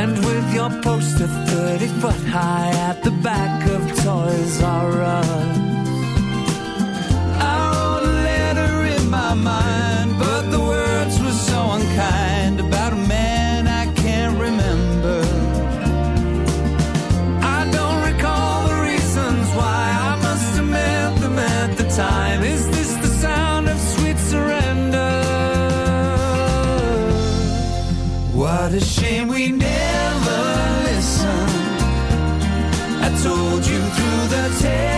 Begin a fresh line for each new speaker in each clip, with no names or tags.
And with your poster 30 foot high at the back of Toys R Us. I wrote a letter in my mind,
tell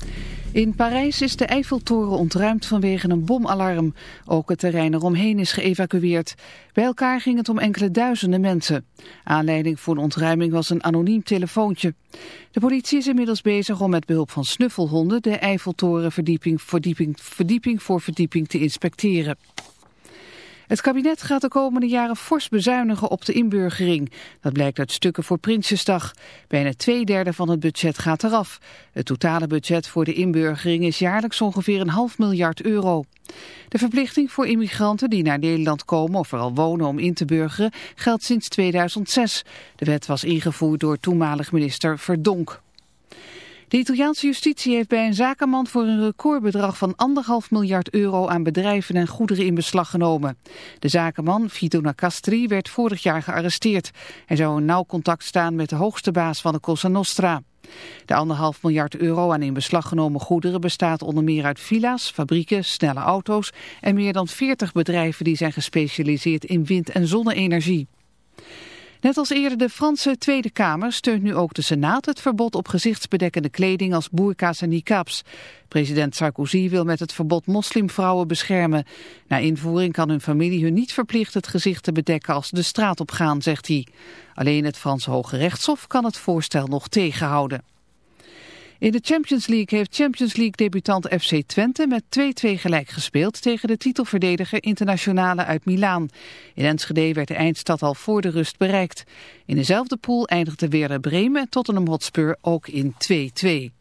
In Parijs is de Eiffeltoren ontruimd vanwege een bomalarm. Ook het terrein eromheen is geëvacueerd. Bij elkaar ging het om enkele duizenden mensen. Aanleiding voor de ontruiming was een anoniem telefoontje. De politie is inmiddels bezig om met behulp van snuffelhonden... de Eiffeltoren verdieping, verdieping, verdieping voor verdieping te inspecteren. Het kabinet gaat de komende jaren fors bezuinigen op de inburgering. Dat blijkt uit stukken voor Prinsjesdag. Bijna twee derde van het budget gaat eraf. Het totale budget voor de inburgering is jaarlijks ongeveer een half miljard euro. De verplichting voor immigranten die naar Nederland komen of vooral wonen om in te burgeren geldt sinds 2006. De wet was ingevoerd door toenmalig minister Verdonk. De Italiaanse justitie heeft bij een zakenman voor een recordbedrag van anderhalf miljard euro aan bedrijven en goederen in beslag genomen. De zakenman, Vito Nacastri, werd vorig jaar gearresteerd. Hij zou in nauw contact staan met de hoogste baas van de Cosa Nostra. De anderhalf miljard euro aan in beslag genomen goederen bestaat onder meer uit villa's, fabrieken, snelle auto's en meer dan 40 bedrijven die zijn gespecialiseerd in wind- en zonne-energie. Net als eerder de Franse Tweede Kamer steunt nu ook de Senaat het verbod op gezichtsbedekkende kleding als boerka's en niqabs. President Sarkozy wil met het verbod moslimvrouwen beschermen. Na invoering kan hun familie hun niet verplicht het gezicht te bedekken als ze de straat op gaan, zegt hij. Alleen het Franse Hoge Rechtshof kan het voorstel nog tegenhouden. In de Champions League heeft Champions League debutant FC Twente met 2-2 gelijk gespeeld tegen de titelverdediger Internationale uit Milaan. In Enschede werd de eindstad al voor de rust bereikt. In dezelfde pool eindigde weer Bremen en Tottenham Hotspur ook in 2-2.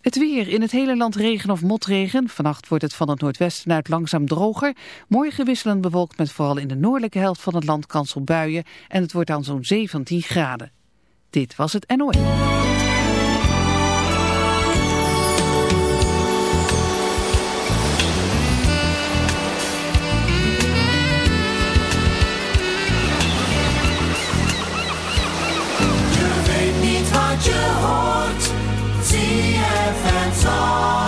Het weer. In het hele land regen of motregen. Vannacht wordt het van het noordwesten uit langzaam droger. Morgen wisselend bewolkt met vooral in de noordelijke helft van het land kans op buien. En het wordt dan zo'n 17 graden. Dit was het NOS.
song.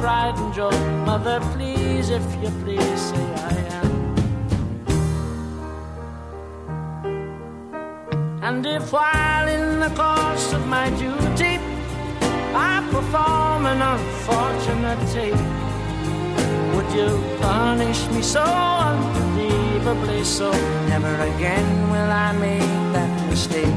Pride and joy? Mother, please, if you please, say I am. And if while in the course of my duty I perform an unfortunate take, would you punish me so unbelievably so? Never again will I make that mistake.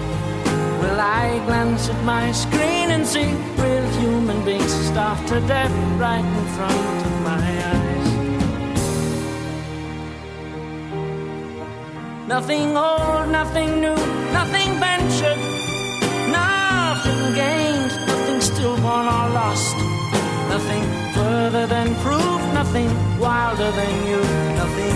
will I glance at my screen and see real human beings starved to death right in front of my eyes? Nothing old, nothing new, nothing ventured, nothing gained, nothing stillborn or lost. Nothing further than proof, nothing wilder than you, nothing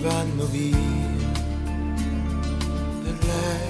vanno via per lei,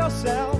yourself.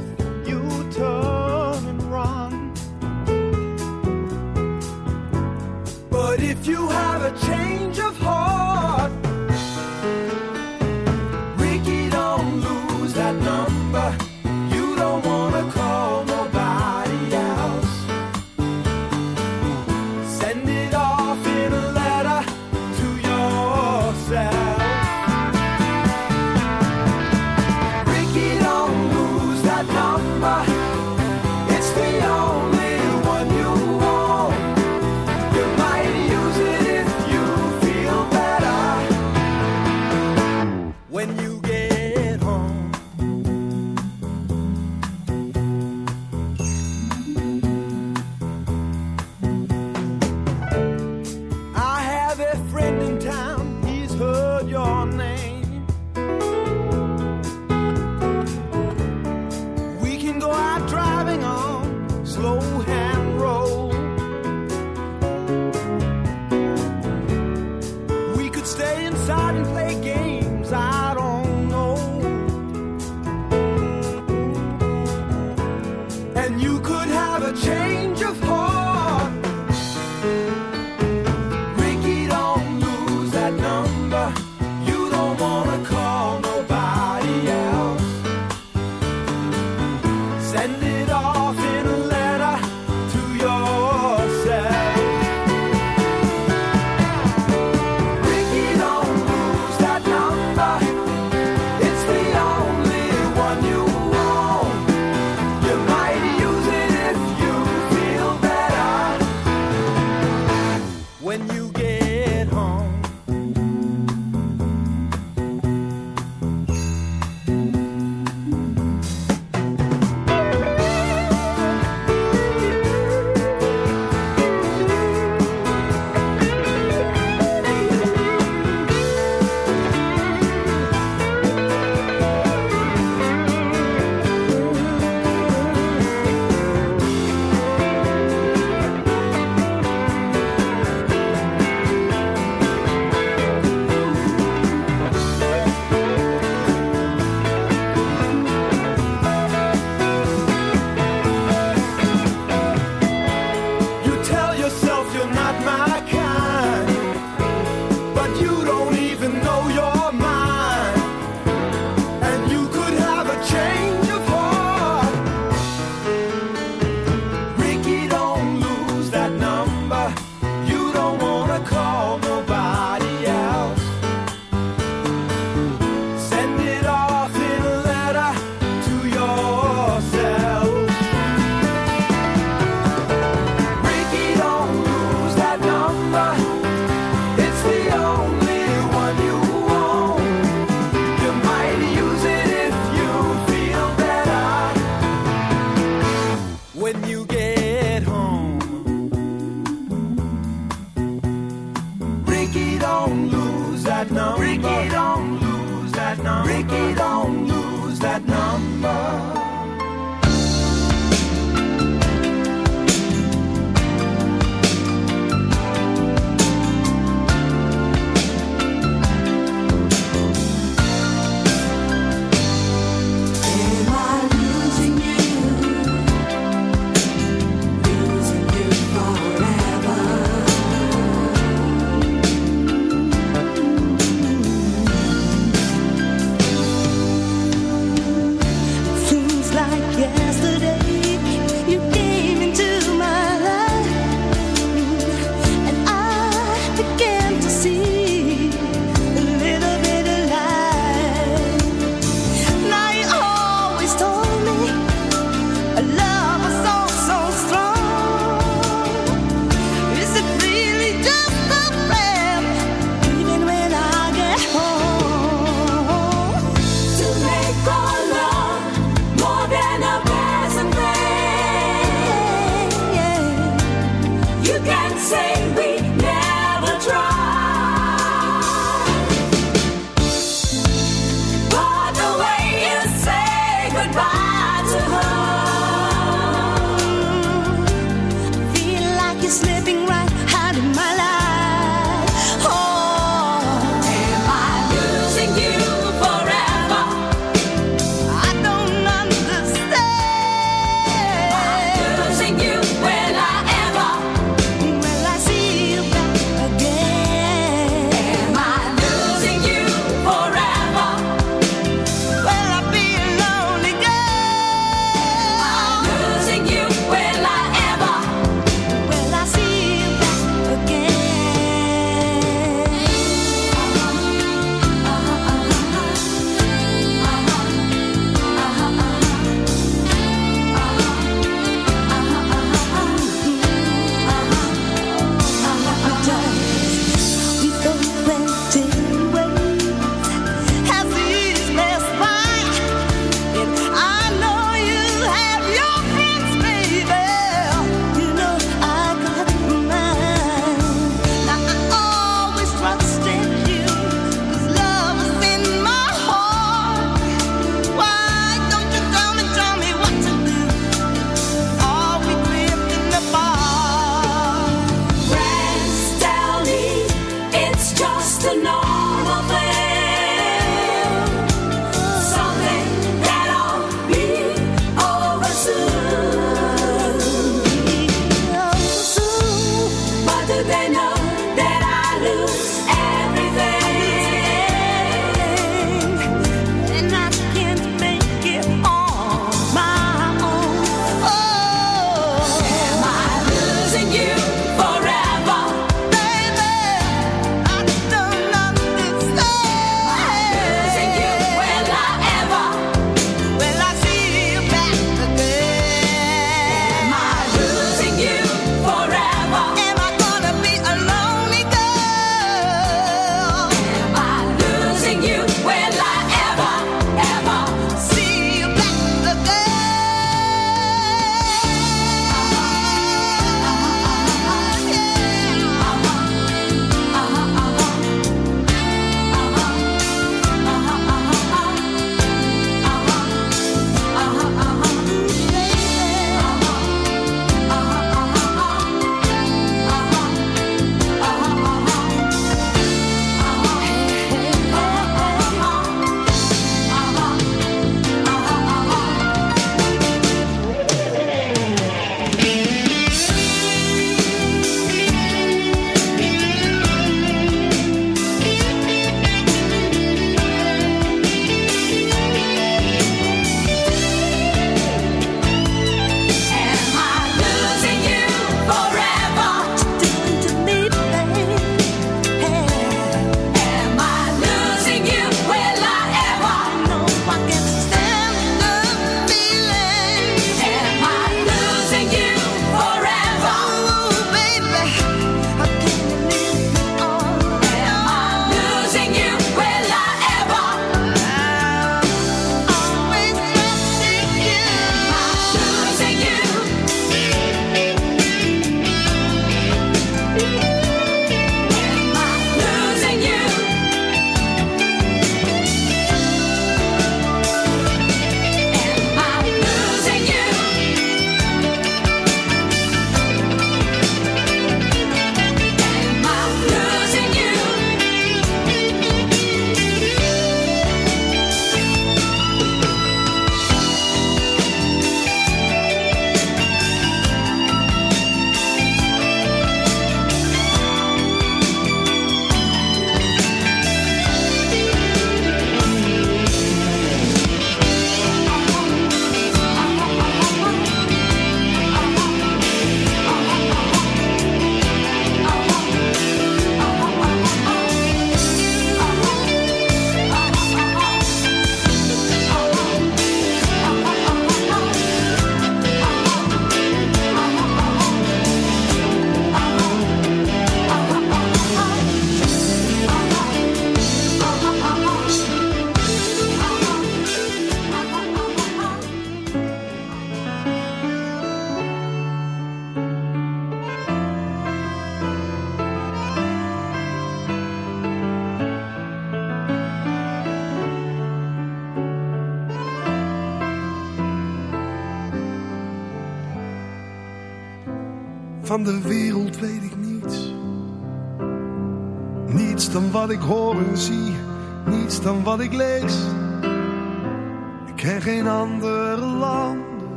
don't lose that number. Ricky, don't lose that number. Ricky, don't lose that number.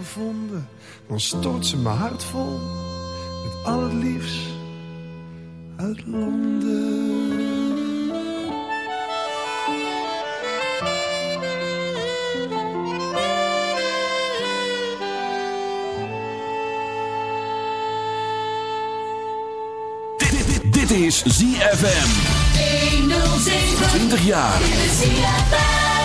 gevonden, dan stort ze mijn hart vol met al het liefst uit Londen.
Dit, is ZFM. 20 jaar.